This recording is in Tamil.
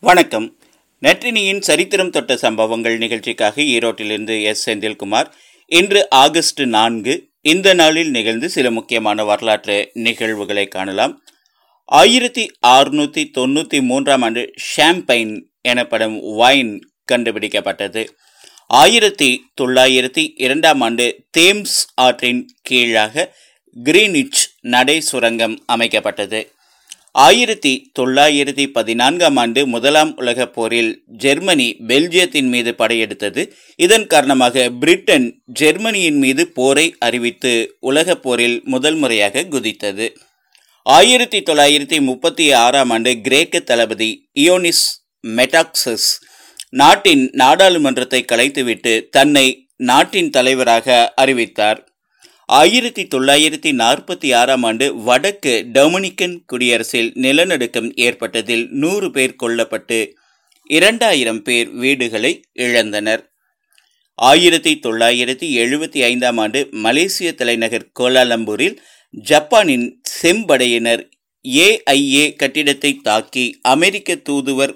வணக்கம். நற்றினியின் சரித்திரம் தொட்ட சம்பவங்கள் நிகழ்ச்சிக்காக ஈரோட்டிலிருந்து எஸ். செந்தில்குமார். இன்று ஆகஸ்ட் நான்கு இந்த நாளில் நிகழ்ந்து சில முக்கியமான வரலாற்று நிகழ்வுகளை காணலாம். ஆயிரத்தி அறுநூத்தி தொண்ணூத்தி மூன்றாம் ஆண்டு ஷாம்பைன் எனப்படும் வைன் கண்டுபிடிக்கப்பட்டது. ஆயிரத்தி தொள்ளாயிரத்தி இரண்டாம் ஆண்டு தேம்ஸ் ஆற்றின் கீழாக கிரீனிச் நடை சுரங்கம் அமைக்கப்பட்டது. ஆயிரத்தி தொள்ளாயிரத்தி பதினான்காம் ஆண்டு முதலாம் உலகப் போரில் ஜெர்மனி பெல்ஜியத்தின் மீது படையெடுத்தது. இதன் காரணமாக பிரிட்டன் ஜெர்மனியின் மீது போரை அறிவித்து உலகப் போரில் முதல் முறையாக குதித்தது. ஆயிரத்தி தொள்ளாயிரத்தி முப்பத்தி ஆறாம் ஆண்டு கிரேக்க தளபதி இயோனிஸ் மெட்டாக்சஸ் நாட்டின் நாடாளுமன்றத்தை கலைத்துவிட்டு தன்னை நாட்டின் தலைவராக அறிவித்தார். ஆயிரத்தி தொள்ளாயிரத்தி நாற்பத்தி ஆறாம் ஆண்டு வடக்கு டொமினிக்கன் குடியரசில் நிலநடுக்கம் ஏற்பட்டதில் நூறு பேர் கொல்லப்பட்டு இரண்டாயிரம் பேர் வீடுகளை இழந்தனர். ஆயிரத்தி தொள்ளாயிரத்தி எழுபத்தி ஐந்தாம் ஆண்டு மலேசிய தலைநகர் கோலாலம்பூரில் ஜப்பானின் செம்படையினர் ஏஐஏ கட்டிடத்தை தாக்கி அமெரிக்க தூதுவர்